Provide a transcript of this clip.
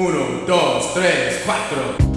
1, 2, 3, 4.